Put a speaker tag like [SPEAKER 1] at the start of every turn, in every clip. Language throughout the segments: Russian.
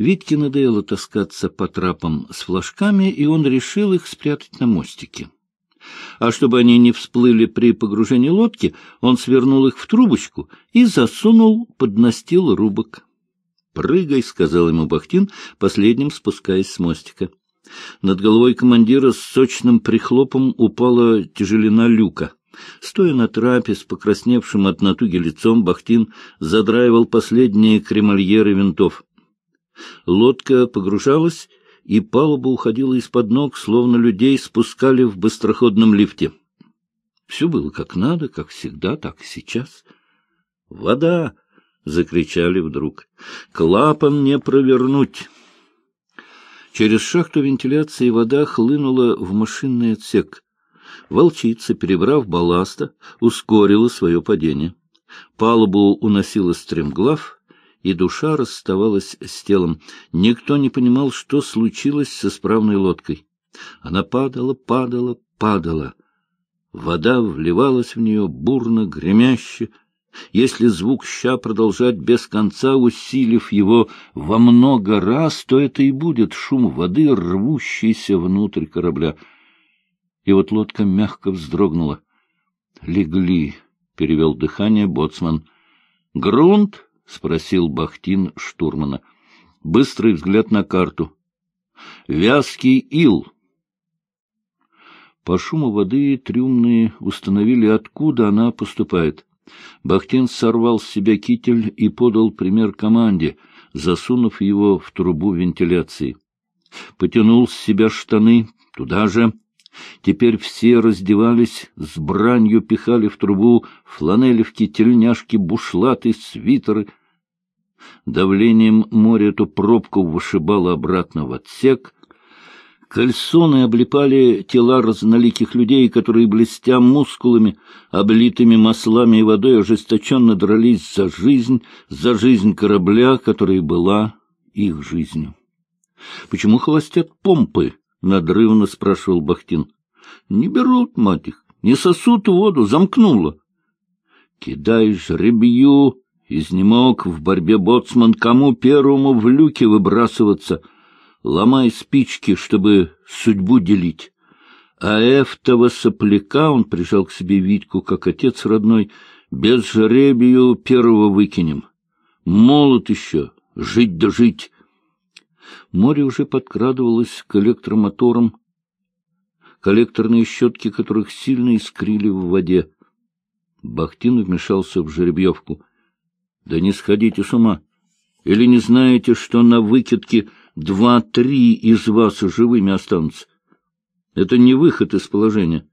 [SPEAKER 1] Витьке надоело таскаться по трапам с флажками, и он решил их спрятать на мостике. А чтобы они не всплыли при погружении лодки, он свернул их в трубочку и засунул под настил рубок. «Прыгай», — сказал ему Бахтин, последним спускаясь с мостика. Над головой командира с сочным прихлопом упала тяжелина люка. Стоя на трапе с покрасневшим от натуги лицом, Бахтин задраивал последние кремольеры винтов. Лодка погружалась, и палуба уходила из-под ног, словно людей спускали в быстроходном лифте. Все было как надо, как всегда, так и сейчас. «Вода!» — закричали вдруг. «Клапан не провернуть!» Через шахту вентиляции вода хлынула в машинный отсек. Волчица, перебрав балласта, ускорила свое падение. Палубу уносила стремглав, и душа расставалась с телом. Никто не понимал, что случилось со справной лодкой. Она падала, падала, падала. Вода вливалась в нее бурно, гремяще. Если звук ща продолжать без конца, усилив его во много раз, то это и будет шум воды, рвущийся внутрь корабля. И вот лодка мягко вздрогнула. «Легли», — перевел дыхание боцман. «Грунт?» — спросил Бахтин штурмана. Быстрый взгляд на карту. «Вязкий ил». По шуму воды трюмные установили, откуда она поступает. Бахтин сорвал с себя китель и подал пример команде, засунув его в трубу вентиляции. Потянул с себя штаны, туда же. Теперь все раздевались, с бранью пихали в трубу фланелевки, тельняшки, бушлаты, свитеры — Давлением моря эту пробку вышибало обратно в отсек. Кальсоны облепали тела разноликих людей, которые, блестя мускулами, облитыми маслами и водой, ожесточенно дрались за жизнь, за жизнь корабля, которая была их жизнью. — Почему холостят помпы? — надрывно спрашивал Бахтин. — Не берут, мать их, не сосут воду, замкнуло. — Кидай жребью, Изнемог в борьбе боцман, кому первому в люке выбрасываться. Ломай спички, чтобы судьбу делить. А эфтого сопляка он прижал к себе Витьку, как отец родной, без жребию первого выкинем. Молод еще, жить да жить. Море уже подкрадывалось к электромоторам, коллекторные щетки которых сильно искрили в воде. Бахтин вмешался в жеребьевку — да не сходите с ума. Или не знаете, что на выкидке два-три из вас живыми останутся? Это не выход из положения.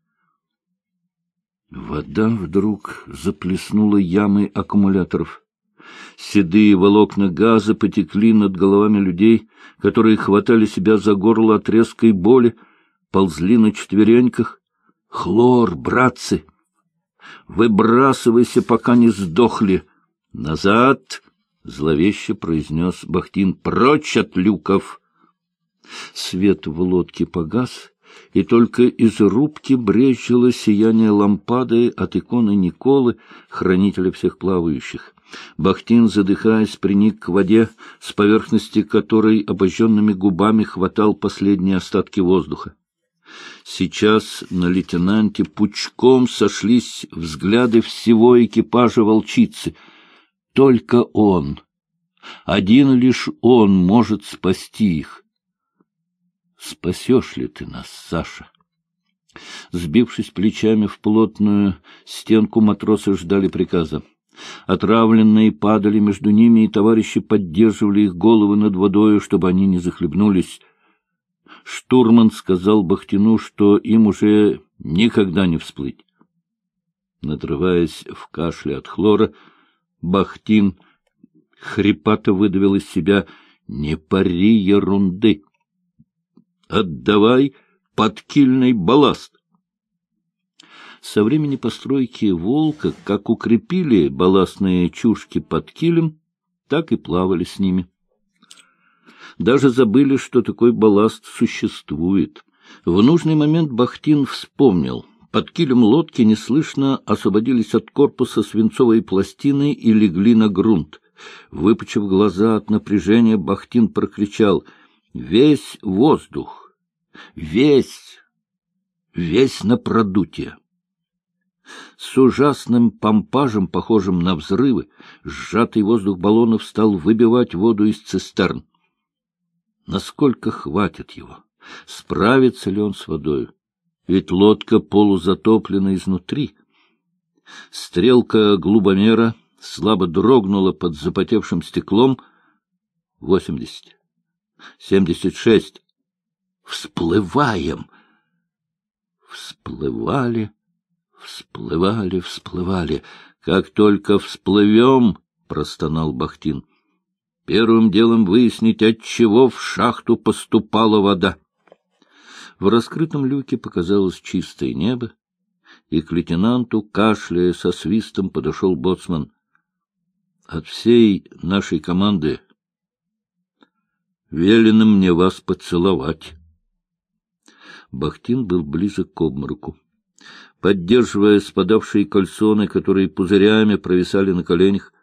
[SPEAKER 1] Вода вдруг заплеснула ямой аккумуляторов. Седые волокна газа потекли над головами людей, которые хватали себя за горло от резкой боли, ползли на четвереньках. «Хлор, братцы! Выбрасывайся, пока не сдохли!» «Назад!» — зловеще произнес Бахтин. «Прочь от люков!» Свет в лодке погас, и только из рубки брезжило сияние лампады от иконы Николы, хранителя всех плавающих. Бахтин, задыхаясь, приник к воде, с поверхности которой обожженными губами хватал последние остатки воздуха. Сейчас на лейтенанте пучком сошлись взгляды всего экипажа волчицы — только он, один лишь он может спасти их. Спасешь ли ты нас, Саша? Сбившись плечами в плотную стенку, матросы ждали приказа. Отравленные падали между ними, и товарищи поддерживали их головы над водою, чтобы они не захлебнулись. Штурман сказал Бахтину, что им уже никогда не всплыть. Надрываясь в кашле от хлора, Бахтин хрипато выдавил из себя «Не пари ерунды! Отдавай подкильный балласт!» Со времени постройки «Волка» как укрепили балластные чушки под килем, так и плавали с ними. Даже забыли, что такой балласт существует. В нужный момент Бахтин вспомнил — под килем лодки неслышно освободились от корпуса свинцовые пластины и легли на грунт. Выпучив глаза от напряжения, Бахтин прокричал «Весь воздух! Весь! Весь на продутие!» С ужасным помпажем, похожим на взрывы, сжатый воздух баллонов стал выбивать воду из цистерн. Насколько хватит его? Справится ли он с водой? Ведь лодка полузатоплена изнутри. Стрелка глубомера слабо дрогнула под запотевшим стеклом. Восемьдесят. Семьдесят шесть. Всплываем! Всплывали, всплывали, всплывали. Как только всплывем, — простонал Бахтин, — первым делом выяснить, от чего в шахту поступала вода. В раскрытом люке показалось чистое небо, и к лейтенанту, кашляя со свистом, подошел боцман. — От всей нашей команды велено мне вас поцеловать. Бахтин был близок к обмороку. Поддерживая спадавшие кальсоны, которые пузырями провисали на коленях,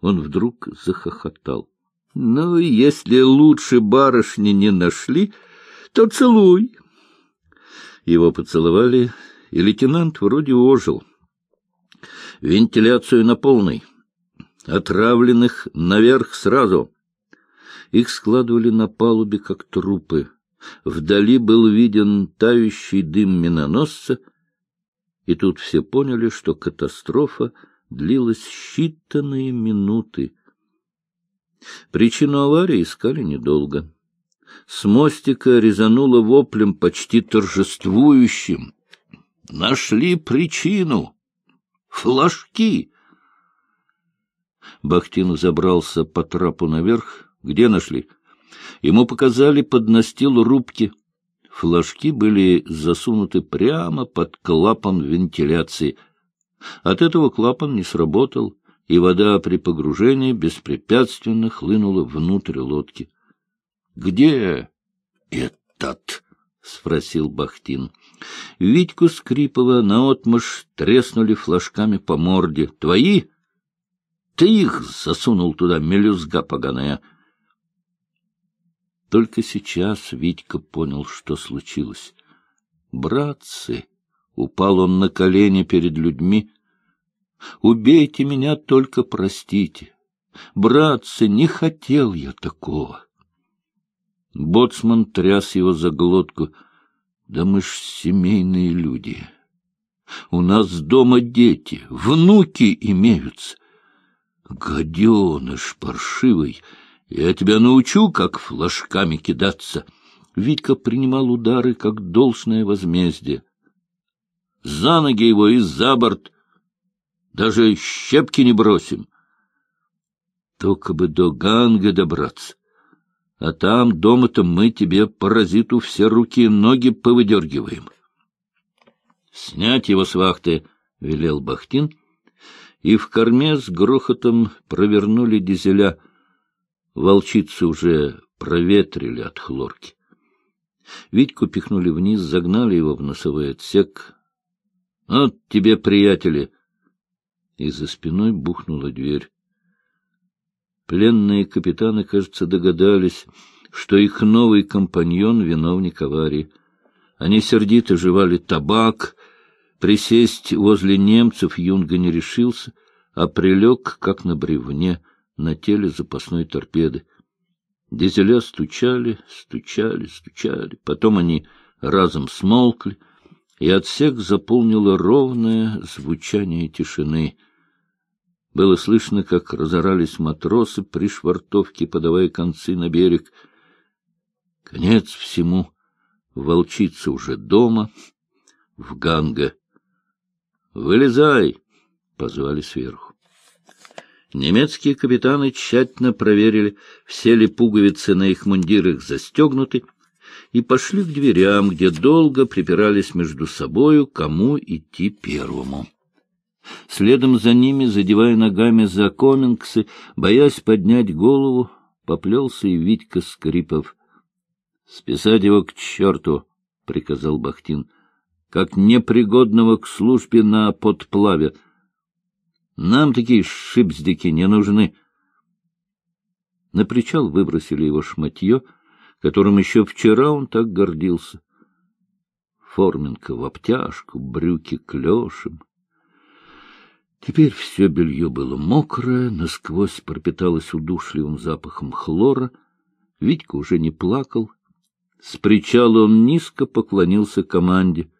[SPEAKER 1] он вдруг захохотал. — Ну, если лучше барышни не нашли, то целуй. Его поцеловали, и лейтенант вроде ожил. Вентиляцию на полной. Отравленных наверх сразу. Их складывали на палубе, как трупы. Вдали был виден тающий дым миноносца, и тут все поняли, что катастрофа длилась считанные минуты. Причину аварии искали недолго. С мостика резануло воплем почти торжествующим. Нашли причину. Флажки. Бахтин забрался по трапу наверх. Где нашли? Ему показали под настил рубки. Флажки были засунуты прямо под клапан вентиляции. От этого клапан не сработал, и вода при погружении беспрепятственно хлынула внутрь лодки. — Где этот? — спросил Бахтин. Витьку Скрипова наотмашь треснули флажками по морде. — Твои? Ты их засунул туда, мелюзга поганая. Только сейчас Витька понял, что случилось. «Братцы!» — упал он на колени перед людьми. «Убейте меня, только простите! Братцы, не хотел я такого!» Боцман тряс его за глотку. Да мы ж семейные люди. У нас дома дети, внуки имеются. Гаденыш паршивый, я тебя научу, как флажками кидаться. Витька принимал удары, как должное возмездие. За ноги его и за борт. Даже щепки не бросим. Только бы до Ганга добраться. А там, дома-то, мы тебе, паразиту, все руки и ноги повыдергиваем. — Снять его с вахты, — велел Бахтин, и в корме с грохотом провернули дизеля. Волчицы уже проветрили от хлорки. Витьку пихнули вниз, загнали его в носовой отсек. — Вот тебе, приятели! И за спиной бухнула дверь. Пленные капитаны, кажется, догадались, что их новый компаньон — виновник аварии. Они сердито жевали табак. Присесть возле немцев Юнга не решился, а прилег, как на бревне, на теле запасной торпеды. Дизеля стучали, стучали, стучали. Потом они разом смолкли, и отсек заполнило ровное звучание тишины — было слышно, как разорались матросы при швартовке, подавая концы на берег. Конец всему. Волчица уже дома, в Ганга. «Вылезай!» — позвали сверху. Немецкие капитаны тщательно проверили, все ли пуговицы на их мундирах застегнуты, и пошли к дверям, где долго припирались между собою, кому идти первому. Следом за ними, задевая ногами за комингсы, боясь поднять голову, поплелся и Витька Скрипов. — Списать его к черту, — приказал Бахтин, — как непригодного к службе на подплаве. Нам такие шипздики не нужны. На причал выбросили его шматье, которым еще вчера он так гордился. Форменка в обтяжку, брюки клешем. Теперь все белье было мокрое, насквозь пропиталось удушливым запахом хлора. Витька уже не плакал. С причала он низко поклонился команде.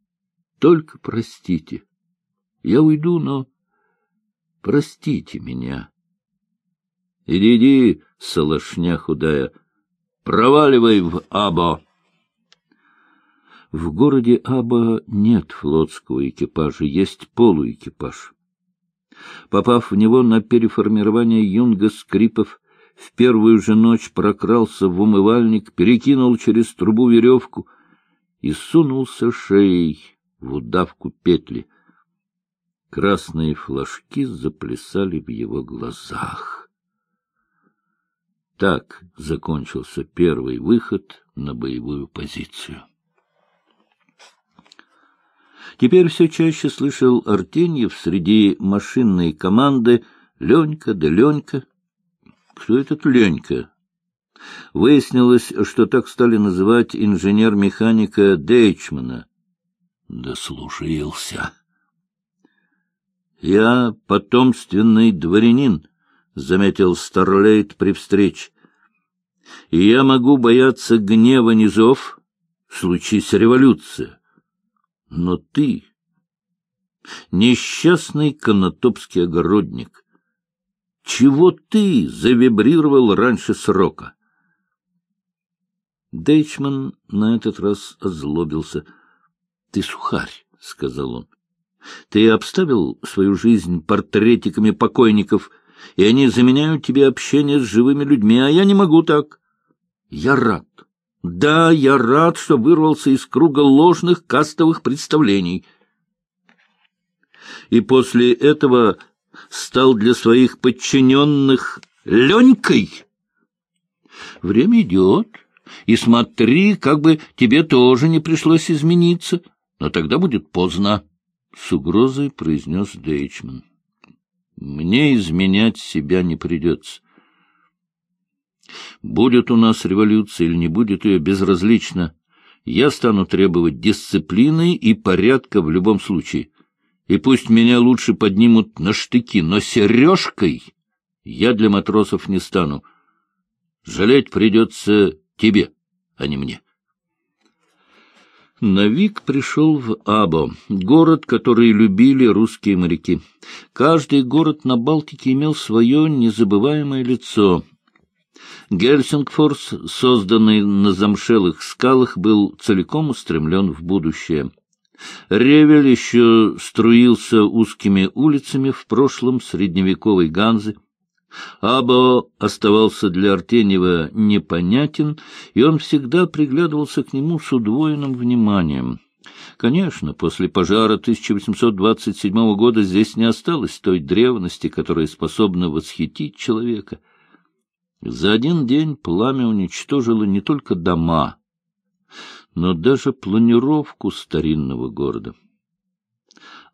[SPEAKER 1] — Только простите. Я уйду, но простите меня. — Иди, иди, солошня худая, проваливай в Або. В городе Аба нет флотского экипажа, есть полуэкипаж. Попав в него на переформирование юнга Скрипов, в первую же ночь прокрался в умывальник, перекинул через трубу веревку и сунулся шеей в удавку петли. Красные флажки заплясали в его глазах. Так закончился первый выход на боевую позицию. Теперь все чаще слышал Артеньев среди машинной команды «Ленька да Ленька». Кто этот Ленька? Выяснилось, что так стали называть инженер-механика Дейчмана. Дослужился. «Я потомственный дворянин», — заметил Старлейт при встрече. «И я могу бояться гнева низов, случись революция. Но ты, несчастный конотопский огородник, чего ты завибрировал раньше срока? Дейчман на этот раз озлобился. — Ты сухарь, — сказал он. — Ты обставил свою жизнь портретиками покойников, и они заменяют тебе общение с живыми людьми, а я не могу так. Я рад, да, я рад, что вырвался из круга ложных кастовых представлений. И после этого стал для своих подчиненных Ленькой. Время идет, и смотри, как бы тебе тоже не пришлось измениться, но тогда будет поздно, — с угрозой произнес Дейчман. Мне изменять себя не придется. Будет у нас революция или не будет ее, безразлично. Я стану требовать дисциплины и порядка в любом случае. И пусть меня лучше поднимут на штыки, но сережкой я для матросов не стану. Жалеть придется тебе, а не мне. Навик пришел в Або, город, который любили русские моряки. Каждый город на Балтике имел свое незабываемое лицо — Гельсингфорс, созданный на замшелых скалах, был целиком устремлен в будущее. Ревель еще струился узкими улицами в прошлом средневековой Ганзы. Або оставался для Артеньева непонятен, и он всегда приглядывался к нему с удвоенным вниманием. Конечно, после пожара 1827 года здесь не осталось той древности, которая способна восхитить человека — за один день пламя уничтожило не только дома, но даже планировку старинного города.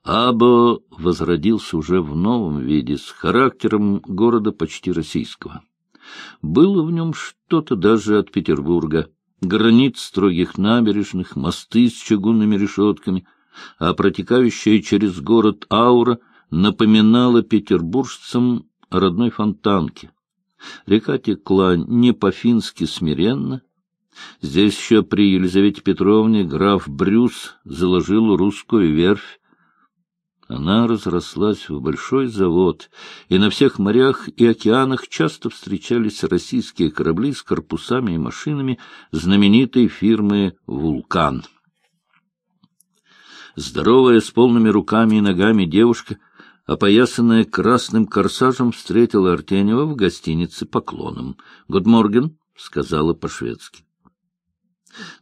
[SPEAKER 1] Або возродился уже в новом виде, с характером города почти российского. Было в нем что-то даже от Петербурга. Гранит строгих набережных, мосты с чугунными решетками, а протекающая через город аура напоминала петербуржцам о родной фонтанке. Река текла не по-фински смиренно. Здесь еще при Елизавете Петровне граф Брюс заложил русскую верфь. Она разрослась в большой завод, и на всех морях и океанах часто встречались российские корабли с корпусами и машинами знаменитой фирмы «Вулкан». Здоровая, с полными руками и ногами девушка — опоясанная красным корсажем, встретила Артенева в гостинице поклоном. «Гудморген», — сказала по-шведски.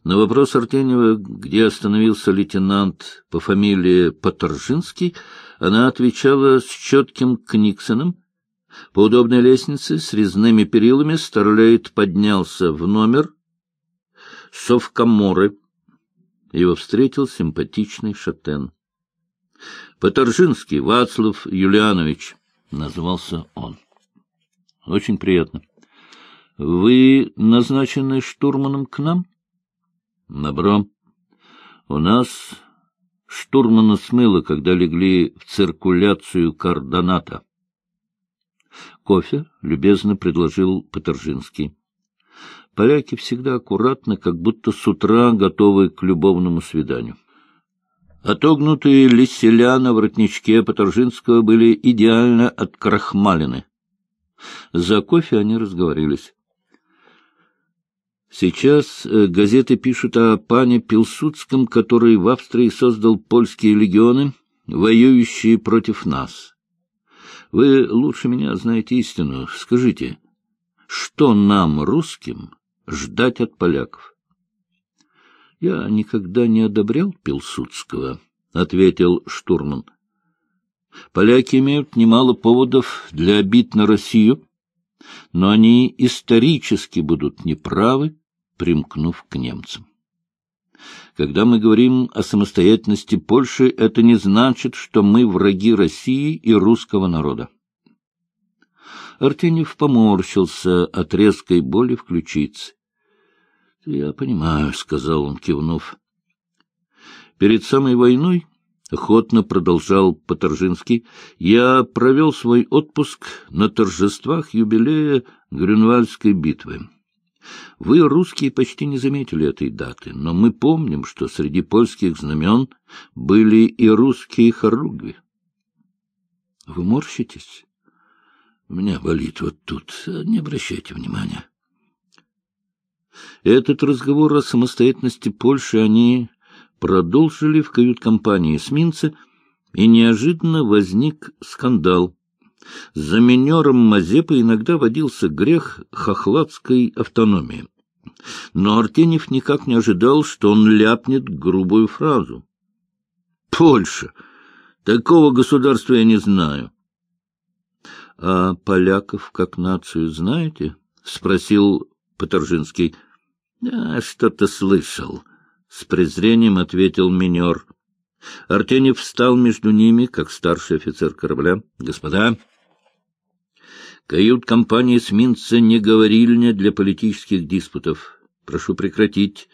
[SPEAKER 1] На вопрос Артенева, где остановился лейтенант по фамилии Поторжинский, она отвечала с четким Книксоном. По удобной лестнице с резными перилами Старлейт поднялся в номер совкоморы. Его встретил симпатичный шатен. Поторжинский Вацлав Юлианович, назывался он. Очень приятно. — Вы назначены штурманом к нам? — Добро. У нас штурмана смыло, когда легли в циркуляцию координата. Кофе любезно предложил Патержинский. Поляки всегда аккуратны, как будто с утра готовы к любовному свиданию. Отогнутые лиселя на воротничке Патержинского были идеально открахмалены. За кофе они разговорились. Сейчас э, газеты пишут о пане Пилсудском, который в Австрии создал польские легионы, воюющие против нас. Вы лучше меня знаете истину. Скажите, что нам, русским, ждать от поляков? — Я никогда не одобрял Пилсудского, — ответил штурман. — Поляки имеют немало поводов для обид на Россию, но они исторически будут неправы, примкнув к немцам. Когда мы говорим о самостоятельности Польши, это не значит, что мы враги России и русского народа. Артеньев поморщился от резкой боли в ключице. — Я понимаю, — сказал он, кивнув. Перед самой войной, — охотно продолжал Паторжинский, — я провел свой отпуск на торжествах юбилея Грюнвальдской битвы. Вы, русские, почти не заметили этой даты, но мы помним, что среди польских знамен были и русские хоругви. Вы морщитесь? У меня болит вот тут. Не обращайте внимания. Этот разговор о самостоятельности Польши они продолжили в кают-компании эсминца, и неожиданно возник скандал. За минером Мазепы иногда водился грех хохладской автономии. Но Артеньев никак не ожидал, что он ляпнет грубую фразу. «Польша! Такого государства я не знаю». «А поляков как нацию знаете?» — спросил Паторжинский. «Да, что-то слышал», — с презрением ответил минер. Артеньев встал между ними, как старший офицер корабля. «Господа, Кают-компания эсминца не говорильня для политических диспутов. Прошу прекратить,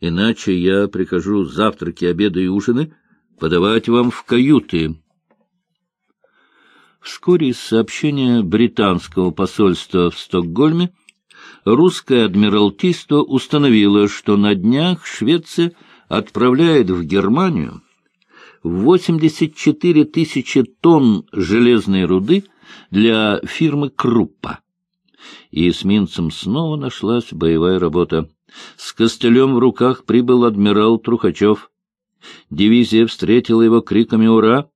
[SPEAKER 1] иначе я прикажу завтраки, обеды и ужины подавать вам в каюты. Вскоре из сообщения британского посольства в Стокгольме русское адмиралтейство установило, что на днях Швеция отправляет в Германию 84 тысячи тонн железной руды — для фирмы Круппа. И эсминцам снова нашлась боевая работа. С костылем в руках прибыл адмирал Трухачев. Дивизия встретила его криками «Ура!»,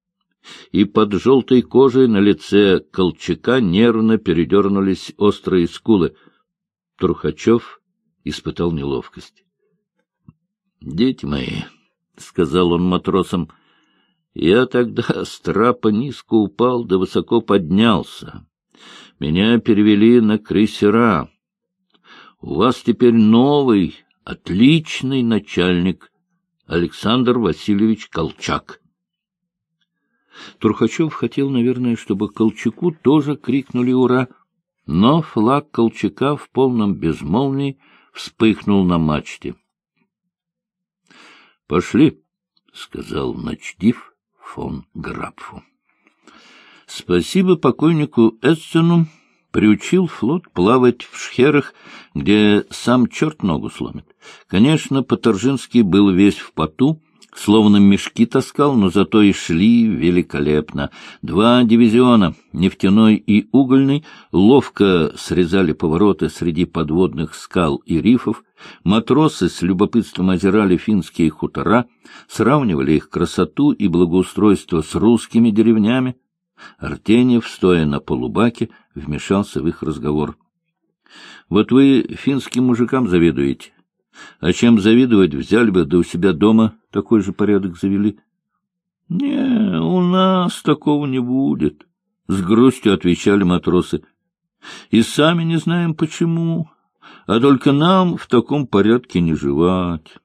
[SPEAKER 1] и под желтой кожей на лице Колчака нервно передернулись острые скулы. Трухачев испытал неловкость. — Дети мои, — сказал он матросам, я тогда с трапа низко упал да высоко поднялся. Меня перевели на крейсера. У вас теперь новый, отличный начальник, Александр Васильевич Колчак. Трухачев хотел, наверное, чтобы Колчаку тоже крикнули «Ура!», но флаг Колчака в полном безмолвии вспыхнул на мачте. — Пошли, — сказал Ночдив, фон Грапфу. Спасибо покойнику Эссену приучил флот плавать в шхерах, где сам черт ногу сломит. Конечно, Паторжинский был весь в поту, словно мешки таскал, но зато и шли великолепно. Два дивизиона, нефтяной и угольный, ловко срезали повороты среди подводных скал и рифов, матросы с любопытством озирали финские хутора, сравнивали их красоту и благоустройство с русскими деревнями. Артеньев, стоя на полубаке, вмешался в их разговор. — Вот вы финским мужикам завидуете. А чем завидовать, взяли бы, да у себя дома такой же порядок завели. — Не, у нас такого не будет, — с грустью отвечали матросы. — И сами не знаем почему, а только нам в таком порядке не жевать.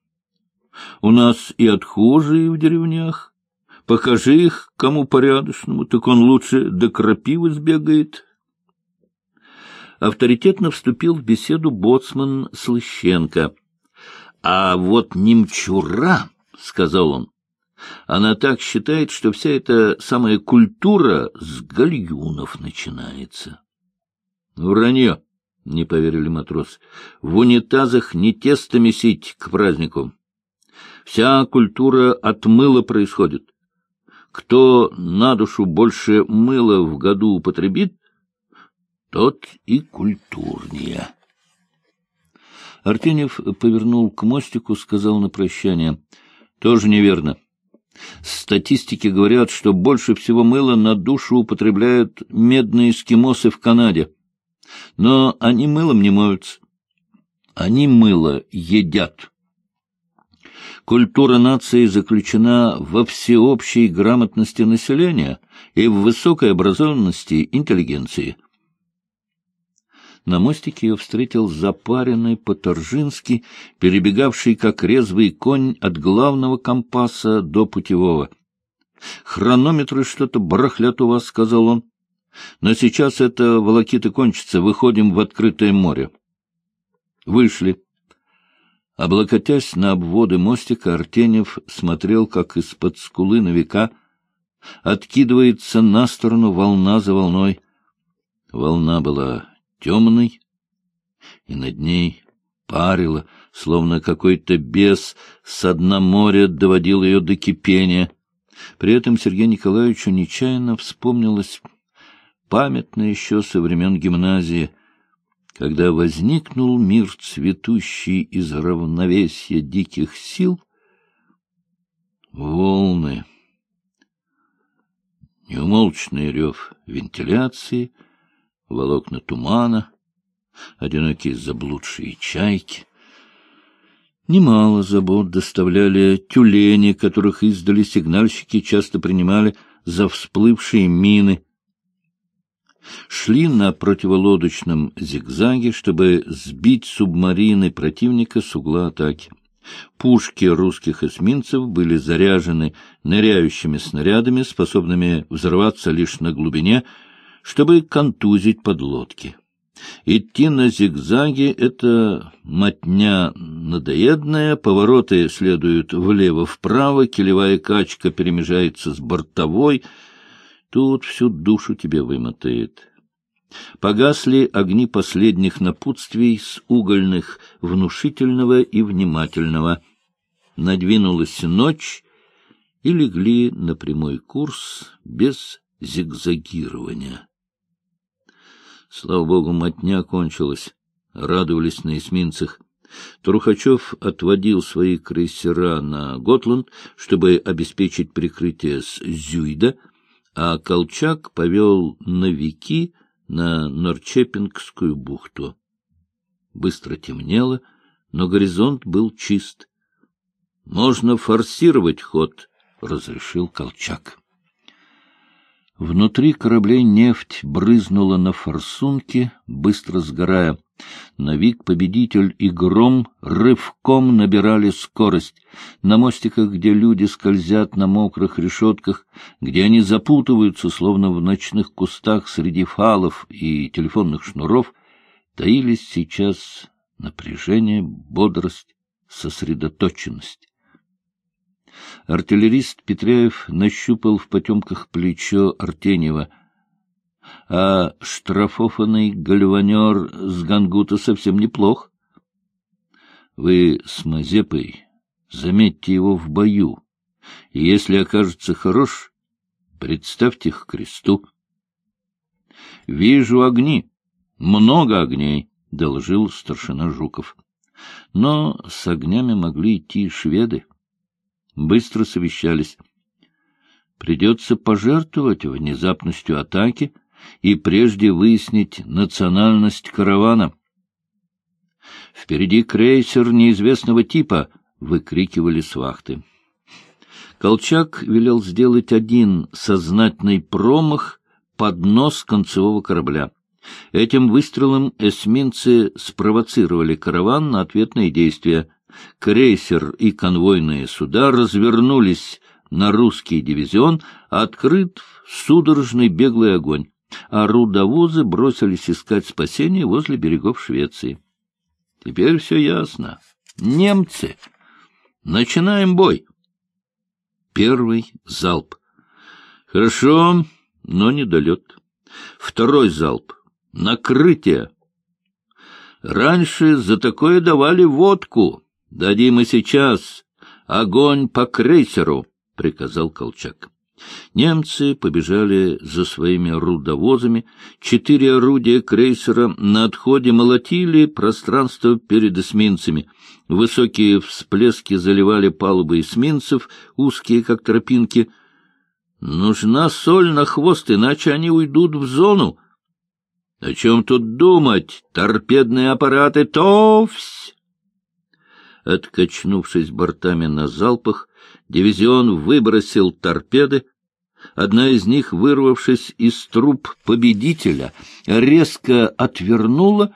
[SPEAKER 1] У нас и отхожие в деревнях. Покажи их кому порядочному, так он лучше до крапивы сбегает. авторитетно вступил в беседу боцман Слыщенко. — А вот немчура, — сказал он, — она так считает, что вся эта самая культура с гальюнов начинается. — Вранье, — не поверили матрос. — В унитазах не тесто месить к празднику. Вся культура от мыла происходит. Кто на душу больше мыла в году употребит, тот и культурнее. Артеньев повернул к мостику, сказал на прощание. — Тоже неверно. Статистики говорят, что больше всего мыла на душу употребляют медные эскимосы в Канаде. Но они мылом не моются. Они мыло едят. Культура нации заключена во всеобщей грамотности населения и в высокой образованности интеллигенции. На мостике ее встретил запаренный по-торжински, перебегавший как резвый конь от главного компаса до путевого. — Хронометры что-то барахлят у вас, — сказал он. — Но сейчас это волокиты кончится, выходим в открытое море. Вышли. Облокотясь на обводы мостика, Артенев смотрел, как из-под скулы на века откидывается на сторону волна за волной. Волна была темной, и над ней парило, словно какой-то бес с дна моря доводил ее до кипения. При этом Сергею Николаевичу нечаянно вспомнилось памятное еще со времен гимназии, когда возникнул мир, цветущий из равновесия диких сил, волны, неумолчный рев вентиляции — волокна тумана, одинокие заблудшие чайки. Немало забот доставляли тюлени, которых издали сигнальщики часто принимали за всплывшие мины. Шли на противолодочном зигзаге, чтобы сбить субмарины противника с угла атаки. Пушки русских эсминцев были заряжены ныряющими снарядами, способными взорваться лишь на глубине чтобы контузить подлодки. Идти на зигзаге — это мотня надоедная, повороты следуют влево-вправо, килевая качка перемежается с бортовой. Тут всю душу тебе вымотает. Погасли огни последних напутствий с угольных, внушительного и внимательного. Надвинулась ночь, и легли на прямой курс без зигзагирования. Слава богу, мотня кончилась. Радовались на эсминцах. Трухачев отводил свои крейсера на Готланд, чтобы обеспечить прикрытие с Зюйда, а Колчак повел на Вики на Норчепингскую бухту. Быстро темнело, но горизонт был чист. — Можно форсировать ход, — разрешил Колчак. Внутри кораблей нефть брызнула на форсунки, быстро сгорая. Навик, победитель и гром рывком набирали скорость. На мостиках, где люди скользят на мокрых решетках, где они запутываются, словно в ночных кустах среди фалов и телефонных шнуров, таились сейчас напряжение, бодрость, сосредоточенность. Артиллерист Петряев нащупал в потемках плечо Артеньева, а штрафованный гальванер с Гангута совсем неплох. Вы с Мазепой заметьте его в бою, и если окажется хорош, представьте их кресту. — Вижу огни, много огней, — доложил старшина Жуков. Но с огнями могли идти шведы быстро совещались. Придется пожертвовать внезапностью атаки и прежде выяснить национальность каравана. «Впереди крейсер неизвестного типа!» — выкрикивали с вахты. Колчак велел сделать один сознательный промах под нос концевого корабля. Этим выстрелом эсминцы спровоцировали караван на ответные действия крейсер и конвойные суда развернулись на русский дивизион, открыт судорожный беглый огонь. а рудовозы бросились искать спасение возле берегов Швеции. Теперь все ясно. Немцы! Начинаем бой! Первый залп. Хорошо, но недолет. Второй залп. Накрытие. Раньше за такое давали водку. Дадим и сейчас. Огонь по крейсеру, — приказал Колчак. Немцы побежали за своими рудовозами. Четыре орудия крейсера на отходе молотили пространство перед эсминцами. Высокие всплески заливали палубы эсминцев, узкие, как тропинки. Нужна соль на хвост, иначе они уйдут в зону. О чем тут думать? Торпедные аппараты товсь! Откачнувшись бортами на залпах, дивизион выбросил торпеды. Одна из них, вырвавшись из труб победителя, резко отвернула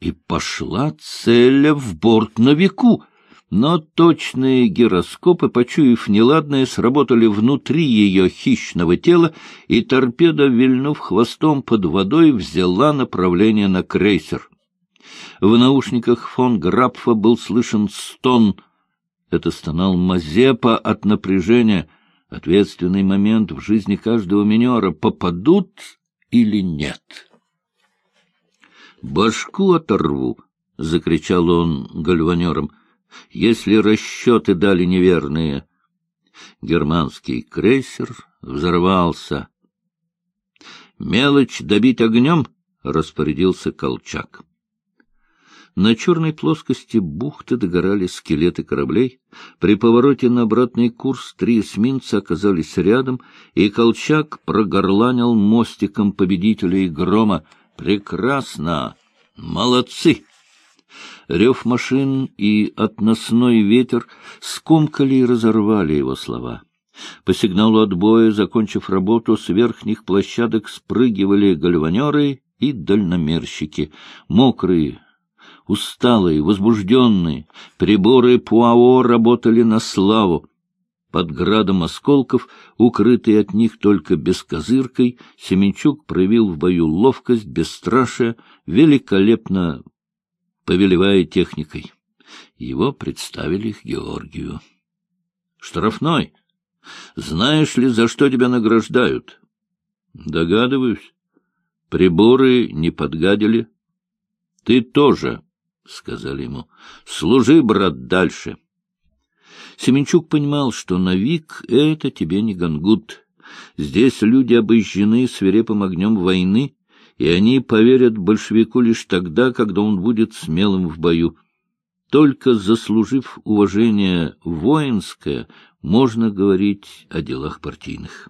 [SPEAKER 1] и пошла целя в борт на веку. Но точные гироскопы, почуяв неладное, сработали внутри ее хищного тела, и торпеда, вильнув хвостом под водой, взяла направление на крейсер. В наушниках фон Грапфа был слышен стон. Это стонал Мазепа от напряжения. Ответственный момент в жизни каждого минера. Попадут или нет? «Башку оторву!» — закричал он гальванером. «Если расчеты дали неверные...» Германский крейсер взорвался. «Мелочь добить огнем!» — распорядился Колчак. На черной плоскости бухты догорали скелеты кораблей. При повороте на обратный курс три эсминца оказались рядом, и Колчак прогорланил мостиком победителя и грома. «Прекрасно! Молодцы!» Рев машин и относной ветер скомкали и разорвали его слова. По сигналу отбоя, закончив работу, с верхних площадок спрыгивали гальванеры и дальномерщики. Мокрые, усталые, возбужденные, приборы Пуао работали на славу. Под градом осколков, укрытый от них только бескозыркой, Семенчук проявил в бою ловкость, бесстрашие, великолепно повелевая техникой. Его представили Георгию. — Штрафной! Знаешь ли, за что тебя награждают? — Догадываюсь. Приборы не подгадили. — Ты тоже — сказали ему. — Служи, брат, дальше. Семенчук понимал, что на Вик это тебе не Гангут. Здесь люди обожжены свирепым огнем войны, и они поверят большевику лишь тогда, когда он будет смелым в бою. Только заслужив уважение воинское, можно говорить о делах партийных.